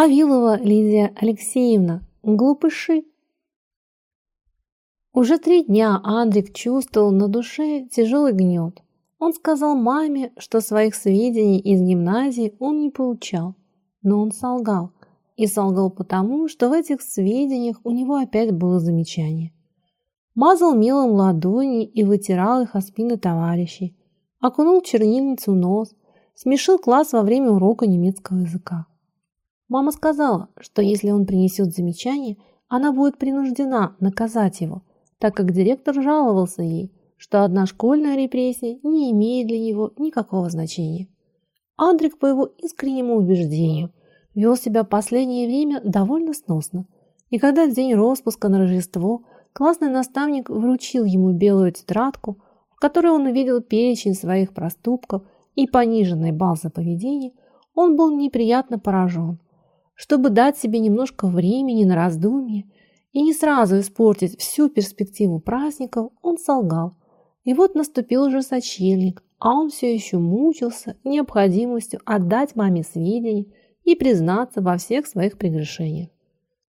Авилова Лидия Алексеевна, глупыши. Уже три дня Андрик чувствовал на душе тяжелый гнет. Он сказал маме, что своих сведений из гимназии он не получал, но он солгал. И солгал потому, что в этих сведениях у него опять было замечание. Мазал мелом ладони и вытирал их о спины товарищей, окунул чернильницу в нос, смешил класс во время урока немецкого языка. Мама сказала, что если он принесет замечание, она будет принуждена наказать его, так как директор жаловался ей, что одна школьная репрессия не имеет для него никакого значения. Андрик, по его искреннему убеждению, вел себя последнее время довольно сносно, и когда в день распуска на Рождество классный наставник вручил ему белую тетрадку, в которой он увидел перечень своих проступков и пониженный балл за поведение, он был неприятно поражен. Чтобы дать себе немножко времени на раздумье и не сразу испортить всю перспективу праздников, он солгал. И вот наступил уже сочельник, а он все еще мучился необходимостью отдать маме сведения и признаться во всех своих прегрешениях.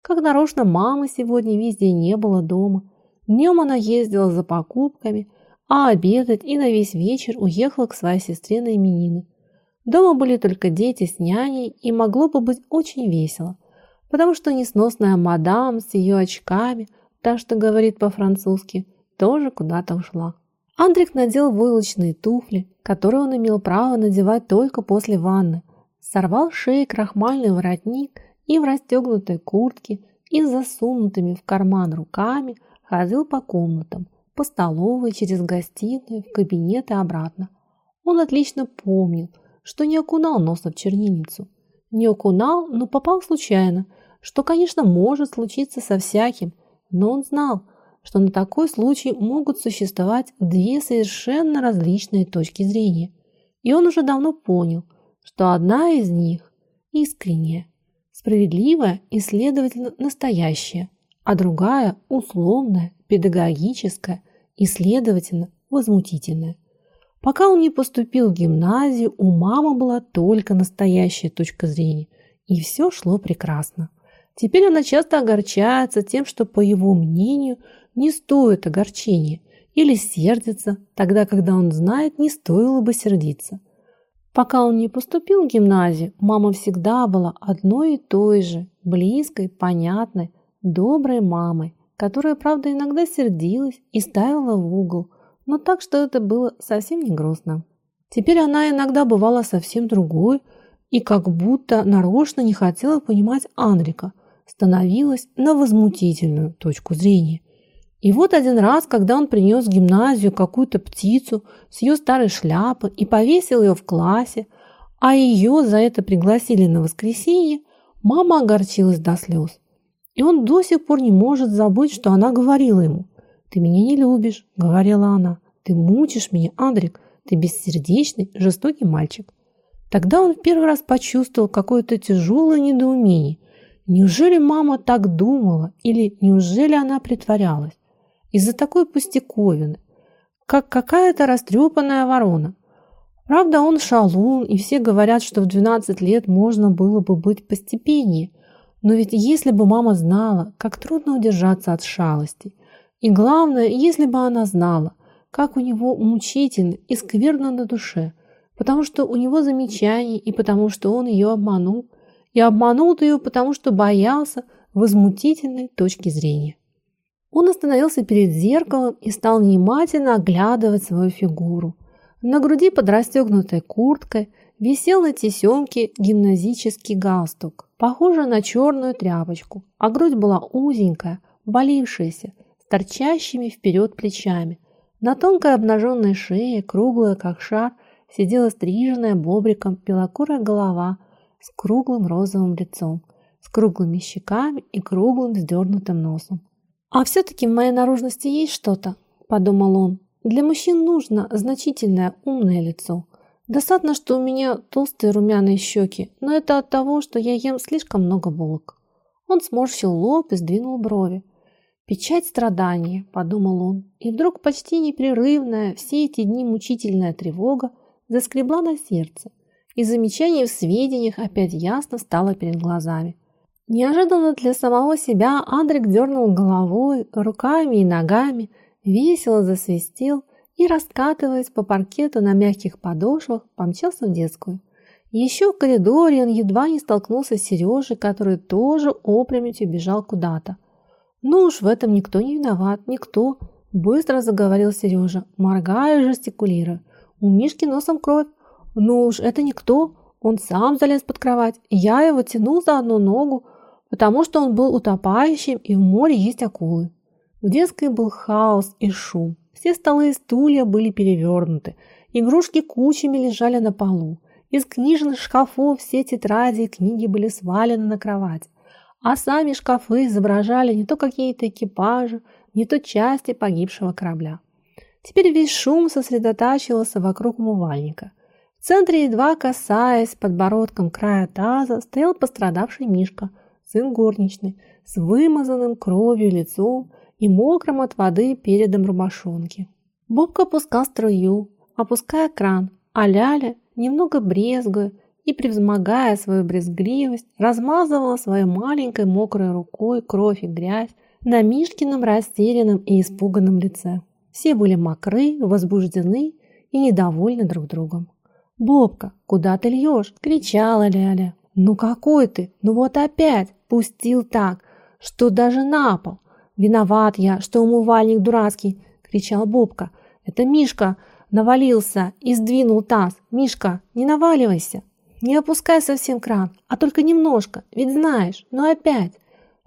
Как нарочно мамы сегодня везде не было дома. Днем она ездила за покупками, а обедать и на весь вечер уехала к своей сестре на именины. Дома были только дети с няней, и могло бы быть очень весело, потому что несносная мадам с ее очками, та, что говорит по-французски, тоже куда-то ушла. Андрик надел войлочные туфли, которые он имел право надевать только после ванны, сорвал шеи крахмальный воротник и в расстегнутой куртке и засунутыми в карман руками ходил по комнатам, по столовой, через гостиную, в кабинет и обратно. Он отлично помнил, что не окунал носа в чернильницу. Не окунал, но попал случайно, что, конечно, может случиться со всяким, но он знал, что на такой случай могут существовать две совершенно различные точки зрения. И он уже давно понял, что одна из них искренняя, справедливая и, следовательно, настоящая, а другая условная, педагогическая и, следовательно, возмутительная. Пока он не поступил в гимназию, у мамы была только настоящая точка зрения, и все шло прекрасно. Теперь она часто огорчается тем, что, по его мнению, не стоит огорчения, или сердится, тогда, когда он знает, не стоило бы сердиться. Пока он не поступил в гимназию, мама всегда была одной и той же, близкой, понятной, доброй мамой, которая, правда, иногда сердилась и ставила в угол, но так, что это было совсем не грустно. Теперь она иногда бывала совсем другой и как будто нарочно не хотела понимать Андрика, становилась на возмутительную точку зрения. И вот один раз, когда он принес в гимназию какую-то птицу с ее старой шляпы и повесил ее в классе, а ее за это пригласили на воскресенье, мама огорчилась до слез. И он до сих пор не может забыть, что она говорила ему. «Ты меня не любишь», — говорила она. «Ты мучишь меня, Андрик. Ты бессердечный, жестокий мальчик». Тогда он в первый раз почувствовал какое-то тяжелое недоумение. Неужели мама так думала или неужели она притворялась? из-за такой пустяковины, как какая-то растрепанная ворона. Правда, он шалун, и все говорят, что в 12 лет можно было бы быть постепеннее. Но ведь если бы мама знала, как трудно удержаться от шалости, и главное, если бы она знала, как у него мучительно и скверно на душе, потому что у него замечание и потому что он ее обманул, и обманул ее, потому что боялся возмутительной точки зрения. Он остановился перед зеркалом и стал внимательно оглядывать свою фигуру. На груди под расстегнутой курткой висел на тесемке гимназический галстук, похожий на черную тряпочку, а грудь была узенькая, болившаяся, торчащими вперед плечами. На тонкой обнаженной шее, круглая как шар, сидела стриженная бобриком белокурая голова с круглым розовым лицом, с круглыми щеками и круглым вздернутым носом. «А все-таки в моей наружности есть что-то», – подумал он. «Для мужчин нужно значительное умное лицо. Достаточно, что у меня толстые румяные щеки, но это от того, что я ем слишком много булок». Он сморщил лоб и сдвинул брови. «Печать страдания», – подумал он, и вдруг почти непрерывная все эти дни мучительная тревога заскребла на сердце, и замечание в сведениях опять ясно стало перед глазами – Неожиданно для самого себя Андрик дернул головой, руками и ногами, весело засвистел и, раскатываясь по паркету на мягких подошвах, помчался в детскую. Еще в коридоре он едва не столкнулся с Сережей, который тоже опрометью бежал куда-то. «Ну уж в этом никто не виноват, никто», – быстро заговорил Сережа, моргая и жестикулируя. «У Мишки носом кровь. Ну уж это никто, он сам залез под кровать, я его тянул за одну ногу, потому что он был утопающим и в море есть акулы. В детской был хаос и шум. Все столы и стулья были перевернуты, игрушки кучами лежали на полу. Из книжных шкафов все тетради и книги были свалены на кровать, а сами шкафы изображали не то какие-то экипажи, не то части погибшего корабля. Теперь весь шум сосредотачивался вокруг умывальника. В центре, едва касаясь подбородком края таза, стоял пострадавший Мишка – сын горничной, с вымазанным кровью лицом и мокрым от воды передом рубашонки. Бобка опускал струю, опуская кран, а Ляля, немного брезгуя и превзмогая свою брезгливость, размазывала своей маленькой мокрой рукой кровь и грязь на Мишкином растерянном и испуганном лице. Все были мокры, возбуждены и недовольны друг другом. «Бобка, куда ты льешь?» – кричала Ляля. «Ну какой ты? Ну вот опять! Пустил так, что даже на пол! Виноват я, что умывальник дурацкий!» — кричал Бобка. «Это Мишка навалился и сдвинул таз. Мишка, не наваливайся! Не опускай совсем кран, а только немножко, ведь знаешь, ну опять!»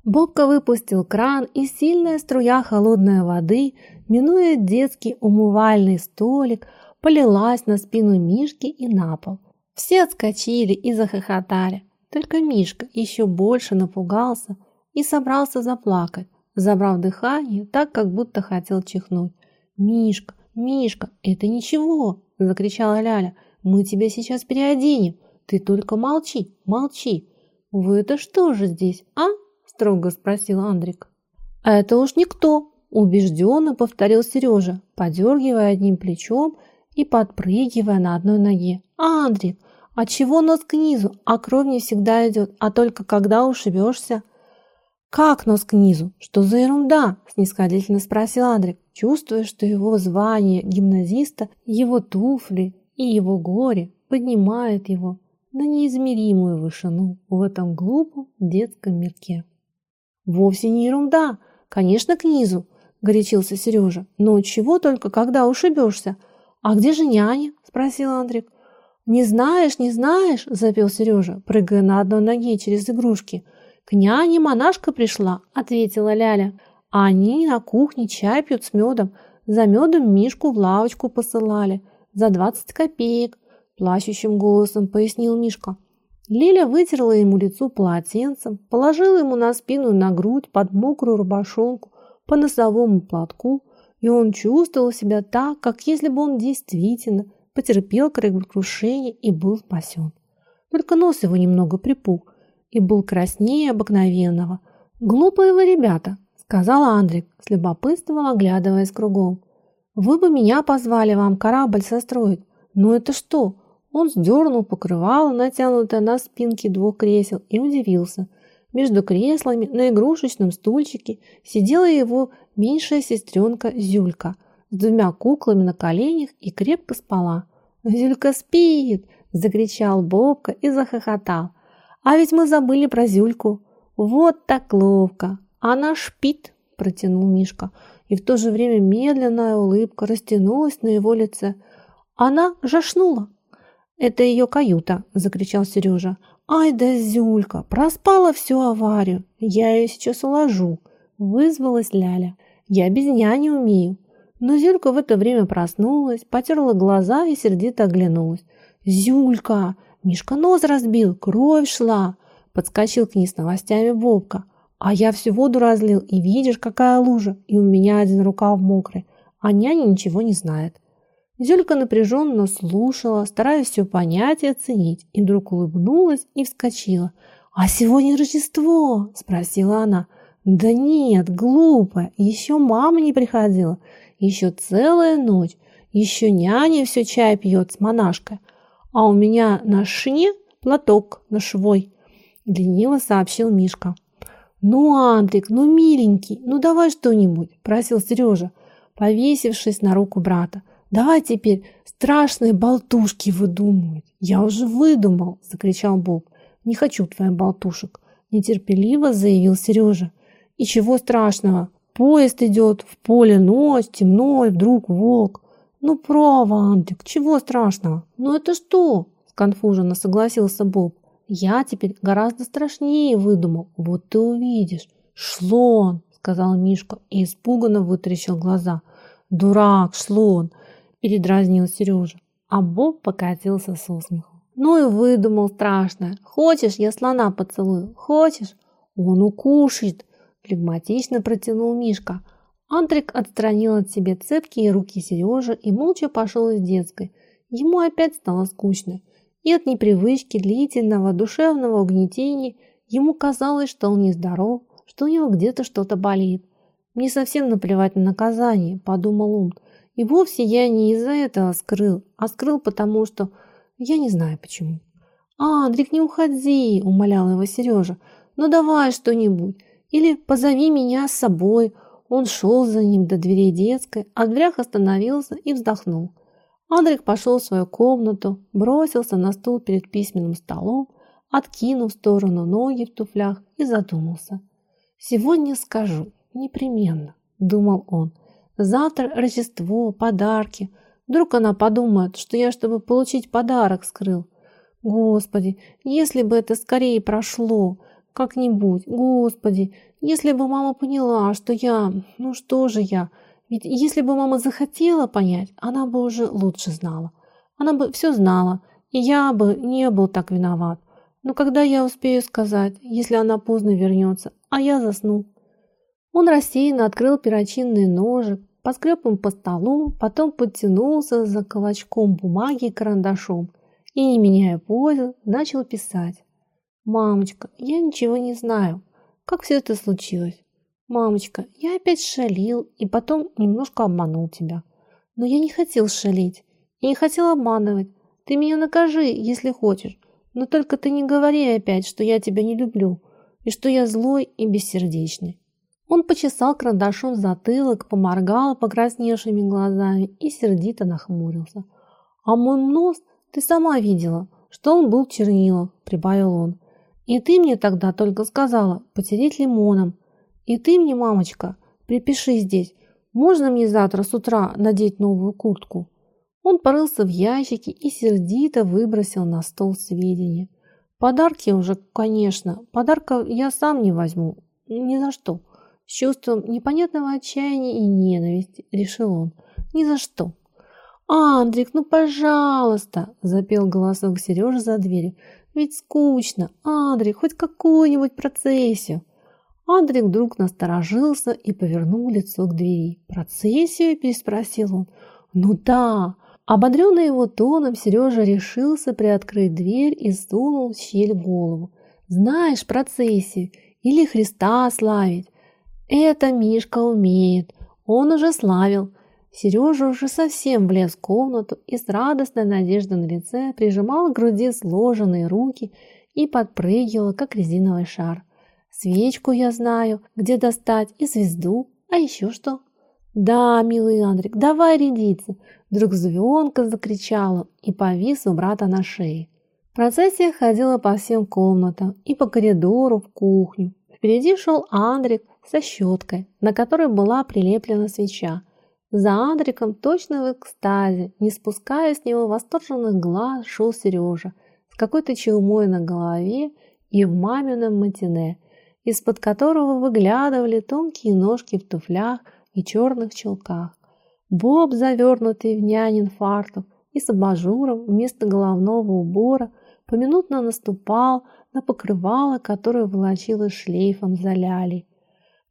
Бобка выпустил кран, и сильная струя холодной воды, минуя детский умывальный столик, полилась на спину Мишки и на пол. Все отскочили и захохотали. Только Мишка еще больше напугался и собрался заплакать, забрав дыхание так, как будто хотел чихнуть. «Мишка, Мишка, это ничего!» – закричала Ляля. «Мы тебя сейчас переоденем. Ты только молчи, молчи!» «Вы это что же здесь, а?» – строго спросил Андрик. «А это уж никто!» – убежденно повторил Сережа, подергивая одним плечом и подпрыгивая на одной ноге. «Андрик, а чего нос к низу, а кровь не всегда идет, а только когда ушибешься?» «Как нос к низу? Что за ерунда?» – снисходительно спросил Андрик, чувствуя, что его звание гимназиста, его туфли и его горе поднимает его на неизмеримую вышину в этом глупом детском мирке. «Вовсе не ерунда, конечно, к низу», – горячился Сережа. «Но чего только, когда ушибешься? А где же няня?» – спросил Андрик. «Не знаешь, не знаешь!» – запел Сережа, прыгая на одной ноге через игрушки. «К няне монашка пришла!» – ответила Ляля. «А они на кухне чай пьют с медом. За медом Мишку в лавочку посылали. За двадцать копеек!» – плачущим голосом пояснил Мишка. Лиля вытерла ему лицо полотенцем, положила ему на спину и на грудь под мокрую рубашонку по носовому платку, и он чувствовал себя так, как если бы он действительно – потерпел кораблекрушение и был спасен. Только нос его немного припух и был краснее обыкновенного. «Глупые вы ребята», — сказала Андрик, с любопытством оглядываясь кругом. «Вы бы меня позвали вам корабль состроить. Но это что?» Он сдернул покрывало, натянутое на спинке двух кресел, и удивился. Между креслами на игрушечном стульчике сидела его меньшая сестренка Зюлька — с двумя куклами на коленях и крепко спала. «Зюлька спит!» – закричал Бобка и захохотал. «А ведь мы забыли про Зюльку. Вот так ловко! Она шпит!» – протянул Мишка. И в то же время медленная улыбка растянулась на его лице. «Она жашнула!» «Это ее каюта!» – закричал Сережа. «Ай да Зюлька! Проспала всю аварию! Я ее сейчас уложу!» – вызвалась Ляля. «Я без няни умею!» Но Зюлька в это время проснулась, потерла глаза и сердито оглянулась. «Зюлька! Мишка нос разбил, кровь шла!» Подскочил к ней с новостями Бобка. «А я всю воду разлил, и видишь, какая лужа, и у меня один рукав мокрый, а няня ничего не знает». Зюлька напряженно слушала, стараясь все понять и оценить, и вдруг улыбнулась и вскочила. «А сегодня Рождество?» – спросила она. «Да нет, глупо, еще мама не приходила. Еще целая ночь, еще няня все чай пьет с монашкой, а у меня на шине платок ношевой. – лениво сообщил Мишка. «Ну, Андрик, ну, миленький, ну давай что-нибудь», – просил Сережа, повесившись на руку брата. «Давай теперь страшные болтушки выдумывать». «Я уже выдумал», – закричал Боб. «Не хочу твоих болтушек», – нетерпеливо заявил Сережа. «И чего страшного? Поезд идет, в поле ночь, темно, и вдруг волк. Ну, право, Андрик, чего страшного? Ну это что?» – сконфуженно согласился Боб. Я теперь гораздо страшнее выдумал. Вот ты увидишь. Шлон, сказал Мишка и испуганно вытрящил глаза. Дурак, шлон, передразнил Сережа. А Боб покатился с усмехом. Ну и выдумал страшное. Хочешь, я слона поцелую? Хочешь? Он укушает, флегматично протянул Мишка. Андрик отстранил от себя цепкие руки Сережи и молча пошел из детской. Ему опять стало скучно и от непривычки длительного душевного угнетения ему казалось, что он нездоров, что у него где-то что-то болит. «Мне совсем наплевать на наказание», – подумал он. «И вовсе я не из-за этого скрыл, а скрыл потому, что... Я не знаю почему». «А, Андрик, не уходи», – умолял его Сережа. «Ну давай что-нибудь. Или позови меня с собой». Он шел за ним до дверей детской, а в дверях остановился и вздохнул. Андрик пошел в свою комнату, бросился на стул перед письменным столом, откинул в сторону ноги в туфлях и задумался. «Сегодня скажу, непременно», – думал он. «Завтра Рождество, подарки. Вдруг она подумает, что я, чтобы получить подарок, скрыл. Господи, если бы это скорее прошло, как-нибудь, Господи, если бы мама поняла, что я, ну что же я, ведь если бы мама захотела понять, она бы уже лучше знала. Она бы все знала, и я бы не был так виноват. Но когда я успею сказать, если она поздно вернется, а я засну? Он рассеянно открыл перочинный ножик, поскреб им по столу, потом подтянулся за колочком бумаги и карандашом и, не меняя позы, начал писать. «Мамочка, я ничего не знаю. Как все это случилось? «Мамочка, я опять шалил и потом немножко обманул тебя. Но я не хотел шалить и не хотел обманывать. Ты меня накажи, если хочешь, но только ты не говори опять, что я тебя не люблю и что я злой и бессердечный». Он почесал карандашом затылок, поморгал покрасневшими глазами и сердито нахмурился. «А мой нос ты сама видела, что он был в чернилах», – прибавил он. «И ты мне тогда только сказала потереть лимоном, и ты мне, мамочка, припиши здесь. Можно мне завтра с утра надеть новую куртку?» Он порылся в ящике и сердито выбросил на стол сведения. «Подарки уже, конечно. Подарка я сам не возьму. Ни за что». С чувством непонятного отчаяния и ненависти решил он. «Ни за что». «Андрик, ну пожалуйста!» – запел голосок Сережи за дверью. «Ведь скучно. Андрик, хоть какую-нибудь процессию». Андрей вдруг насторожился и повернул лицо к двери. «Процессию?» – переспросил он. «Ну да!» Ободренный его тоном, Сережа решился приоткрыть дверь и сунул в щель голову. «Знаешь процессию? Или Христа славить?» «Это Мишка умеет. Он уже славил». Сережа уже совсем влез в комнату и с радостной надеждой на лице прижимал к груди сложенные руки и подпрыгивал, как резиновый шар. Свечку я знаю, где достать, и звезду. А еще что? Да, милый Андрик, давай рядиться. Вдруг звонко закричала и повис у брата на шее. Процессия ходила по всем комнатам и по коридору в кухню. Впереди шел Андрик со щеткой, на которой была прилеплена свеча. За Андриком точно в экстазе, не спуская с него восторженных глаз, шел Сережа с какой-то челмой на голове и в мамином матине – из-под которого выглядывали тонкие ножки в туфлях и черных чулках. Боб, завернутый в нянин фартук и с абажуром вместо головного убора, поминутно наступал на покрывало, которое волочилось шлейфом за лялей.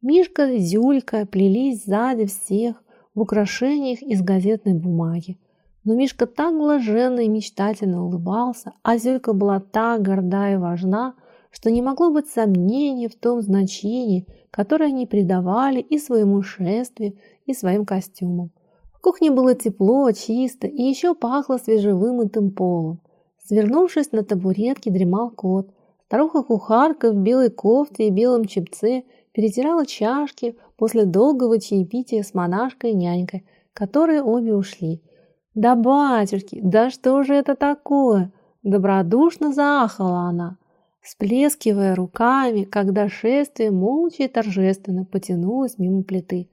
Мишка и Зюлька плелись сзади всех в украшениях из газетной бумаги. Но Мишка так блаженно и мечтательно улыбался, а Зюлька была так горда и важна, что не могло быть сомнений в том значении, которое они придавали и своему шествию, и своим костюмам. В кухне было тепло, чисто и еще пахло свежевымытым полом. Свернувшись на табуретке, дремал кот, Старуха-кухарка в белой кофте и белом чепце перетирала чашки после долгого чаепития с монашкой и нянькой, которые обе ушли. «Да, батюшки, да что же это такое?» Добродушно заахала она, сплескивая руками, когда шествие молча и торжественно потянулось мимо плиты.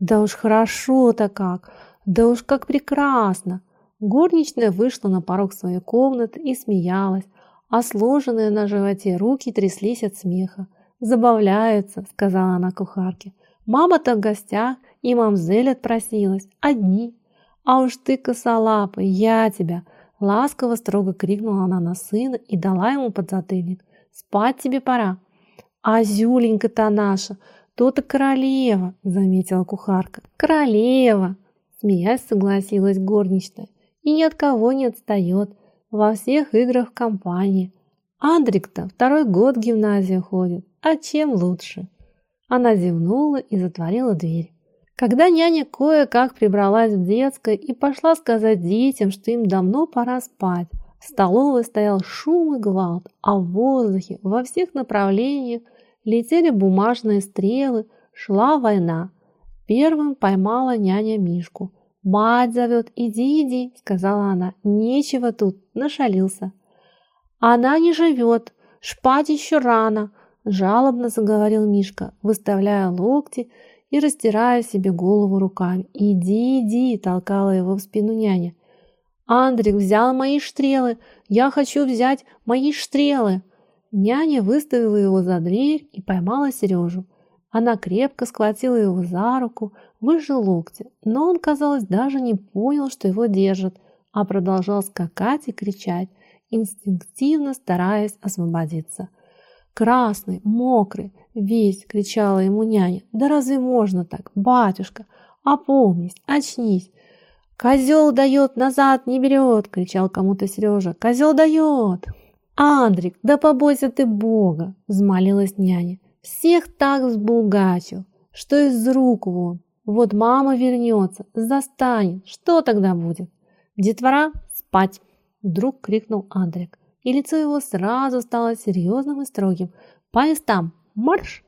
«Да уж хорошо-то как! Да уж как прекрасно!» Горничная вышла на порог своей комнаты и смеялась, а сложенные на животе руки тряслись от смеха. «Забавляются», — сказала она кухарке. «Мама-то в гостях, и мамзель отпросилась. Одни. А уж ты, косолапый, я тебя!» Ласково строго крикнула она на сына и дала ему подзатыльник. «Спать тебе пора!» «А Зюленька-то наша, то-то королева!» — заметила кухарка. «Королева!» — смеясь согласилась горничная. «И ни от кого не отстает во всех играх в компании. Андрик-то второй год в гимназию ходит, а чем лучше?» Она зевнула и затворила дверь. Когда няня кое-как прибралась в детской и пошла сказать детям, что им давно пора спать, в столовой стоял шум и гвалт, а в воздухе во всех направлениях летели бумажные стрелы, шла война. Первым поймала няня Мишку. «Мать зовет, иди, иди», — сказала она, — «нечего тут, нашалился». «Она не живет, шпать еще рано», — жалобно заговорил Мишка, выставляя локти, — и растирая себе голову руками. «Иди, иди!» – толкала его в спину няня. «Андрик взял мои стрелы! Я хочу взять мои стрелы!» Няня выставила его за дверь и поймала Сережу. Она крепко схватила его за руку, выжил локти, но он, казалось, даже не понял, что его держат, а продолжал скакать и кричать, инстинктивно стараясь освободиться. Красный, мокрый, весь, кричала ему няня. Да разве можно так, батюшка? Опомнись, очнись. Козел дает, назад не берет, кричал кому-то Сережа. Козел дает. Андрик, да побойся ты Бога, взмолилась няня. Всех так взбулгачил, что из рук вон. Вот мама вернется, застанет, что тогда будет? Детвора спать, вдруг крикнул Андрик и лицо его сразу стало серьезным и строгим. «По! Марш!»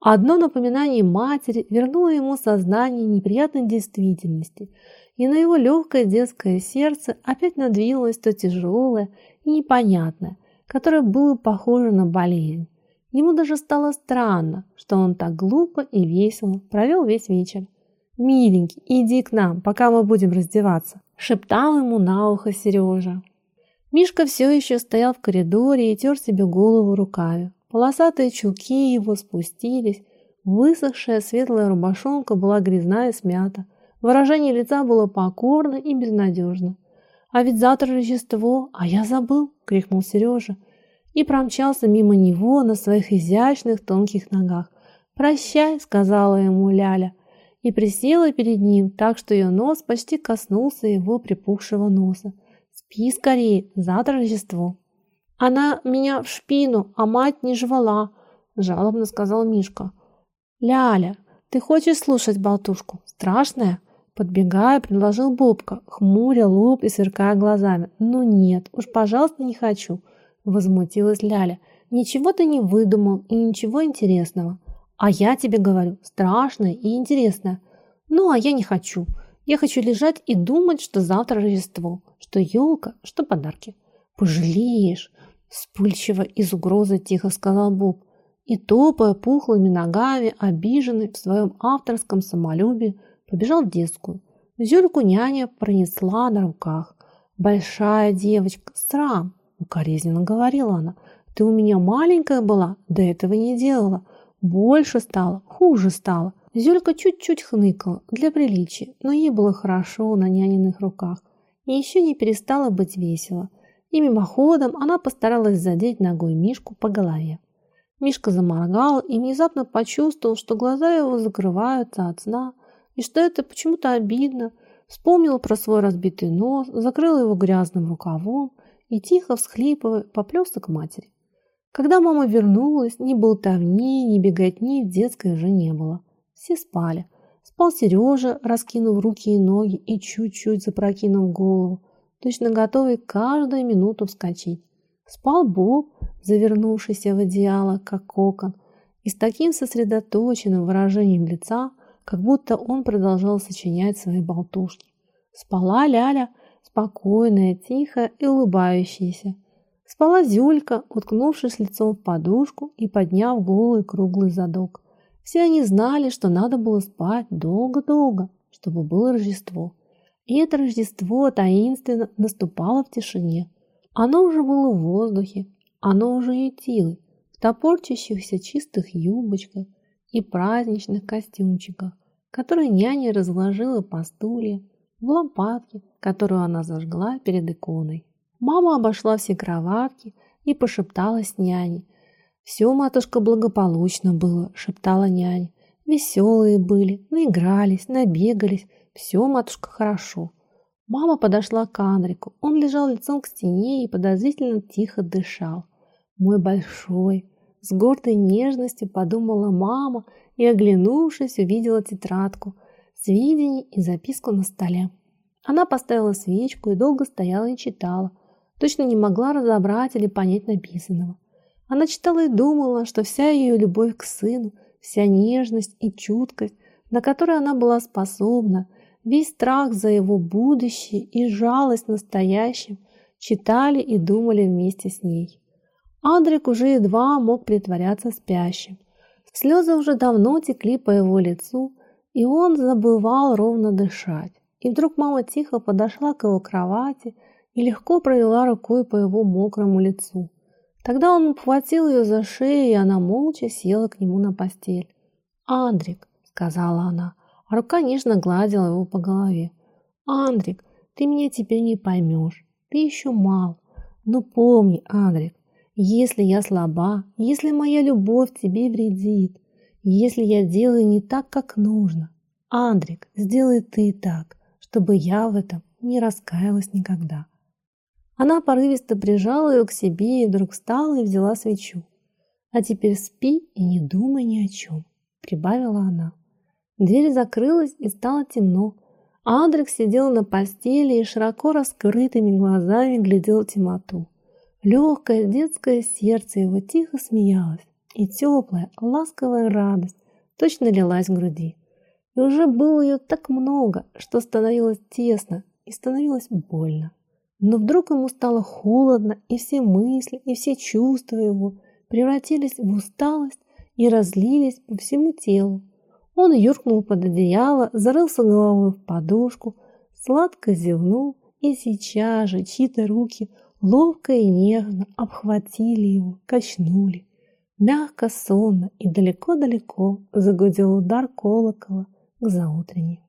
Одно напоминание матери вернуло ему сознание неприятной действительности, и на его легкое детское сердце опять надвинулось то тяжелое и непонятное, которое было похоже на болезнь. Ему даже стало странно, что он так глупо и весело провел весь вечер. «Миленький, иди к нам, пока мы будем раздеваться», – шептал ему на ухо Сережа. Мишка все еще стоял в коридоре и тер себе голову руками. Полосатые чулки его спустились, высохшая светлая рубашонка была грязная и смята. Выражение лица было покорно и безнадежно. «А ведь завтра Рождество, а я забыл!» — крикнул Сережа и промчался мимо него на своих изящных тонких ногах. «Прощай!» — сказала ему Ляля и присела перед ним так, что ее нос почти коснулся его припухшего носа. Спи скорее, завтра Рождество. Она меня в шпину, а мать не жвала, жалобно сказал Мишка. Ляля, ты хочешь слушать болтушку? Страшная? Подбегая, предложил Бобка, хмуря лоб и сверкая глазами. «Ну нет, уж, пожалуйста, не хочу», — возмутилась Ляля. «Ничего ты не выдумал и ничего интересного. А я тебе говорю, страшное и интересное. Ну, а я не хочу. Я хочу лежать и думать, что завтра Рождество, что елка, что подарки. Пожалеешь, вспыльчиво из угрозы тихо сказал Боб. И топая пухлыми ногами, обиженный в своем авторском самолюбии, побежал в детскую. Зюльку няня пронесла на руках. «Большая девочка, срам!» – укоризненно говорила она. «Ты у меня маленькая была, до этого не делала. Больше стало, хуже стало. Зюлька чуть-чуть хныкала для приличия, но ей было хорошо на няниных руках, и еще не перестала быть весело. И мимоходом она постаралась задеть ногой Мишку по голове. Мишка заморгал и внезапно почувствовал, что глаза его закрываются от сна, и что это почему-то обидно. Вспомнил про свой разбитый нос, закрыл его грязным рукавом и, тихо всхлипывая, поплелся к матери. Когда мама вернулась, ни болтовни, ни беготни в детской уже не было. Все спали. Спал Сережа, раскинув руки и ноги и чуть-чуть запрокинув голову, точно готовый каждую минуту вскочить. Спал Боб, завернувшийся в одеяло, как кокон, и с таким сосредоточенным выражением лица, как будто он продолжал сочинять свои болтушки. Спала Ляля, спокойная, тихая и улыбающаяся. Спала Зюлька, уткнувшись лицом в подушку и подняв голый круглый задок. Все они знали, что надо было спать долго-долго, чтобы было Рождество. И это Рождество таинственно наступало в тишине. Оно уже было в воздухе, оно уже ютило в топорчащихся чистых юбочках и праздничных костюмчиках, которые няня разложила по стульям в лампадке, которую она зажгла перед иконой. Мама обошла все кроватки и пошептала с няней, «Все, матушка, благополучно было», — шептала няня. «Веселые были, наигрались, набегались. Все, матушка, хорошо». Мама подошла к Анрику. Он лежал лицом к стене и подозрительно тихо дышал. «Мой большой!» С гордой нежностью подумала мама и, оглянувшись, увидела тетрадку, сведения и записку на столе. Она поставила свечку и долго стояла и читала. Точно не могла разобрать или понять написанного. Она читала и думала, что вся ее любовь к сыну, вся нежность и чуткость, на которые она была способна, весь страх за его будущее и жалость настоящим, читали и думали вместе с ней. Андрик уже едва мог притворяться спящим. Слезы уже давно текли по его лицу, и он забывал ровно дышать. И вдруг мама тихо подошла к его кровати и легко провела рукой по его мокрому лицу. Тогда он обхватил ее за шею, и она молча села к нему на постель. «Андрик», — сказала она, а рука нежно гладила его по голове. «Андрик, ты меня теперь не поймешь, ты еще мал. Но помни, Андрик, если я слаба, если моя любовь тебе вредит, если я делаю не так, как нужно, Андрик, сделай ты так, чтобы я в этом не раскаялась никогда». Она порывисто прижала ее к себе и вдруг встала и взяла свечу. «А теперь спи и не думай ни о чем», — прибавила она. Дверь закрылась и стало темно. Андрик сидел на постели и широко раскрытыми глазами глядел темноту. Легкое детское сердце его тихо смеялось, и теплая, ласковая радость точно лилась в груди. И уже было ее так много, что становилось тесно и становилось больно. Но вдруг ему стало холодно, и все мысли, и все чувства его превратились в усталость и разлились по всему телу. Он юркнул под одеяло, зарылся головой в подушку, сладко зевнул, и сейчас же чьи-то руки ловко и нежно обхватили его, качнули. Мягко, сонно и далеко-далеко загудел удар колокола к заутренней.